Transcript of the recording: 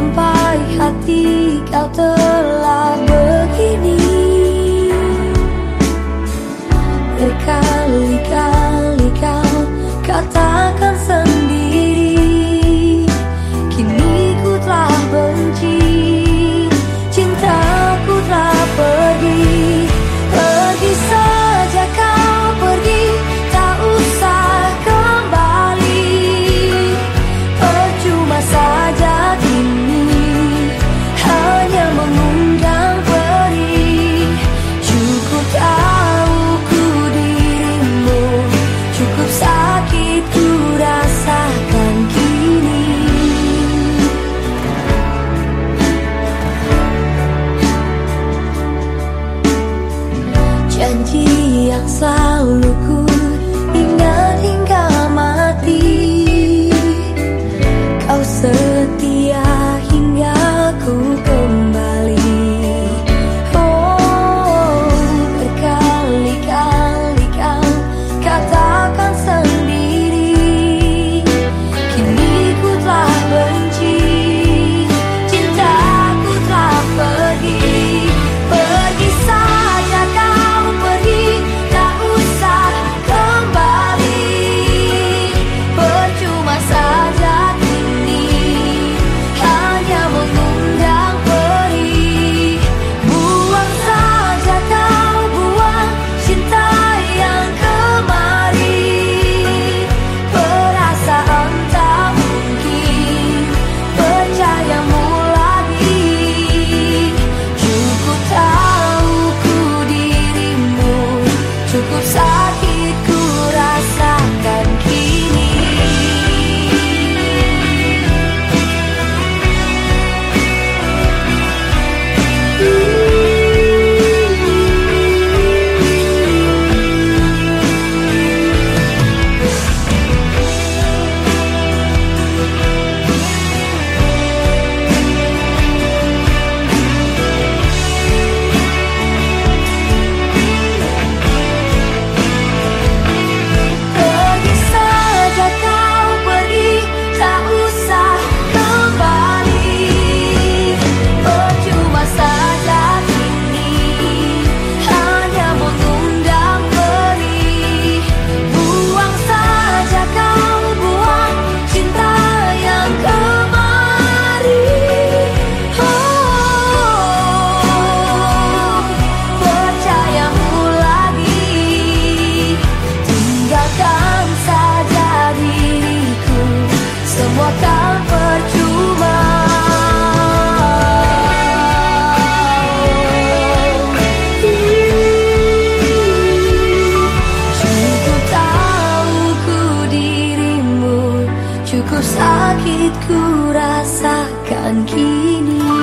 sampai hati kau telah ber janji yang selalu Ku sakit ku rasakan kini.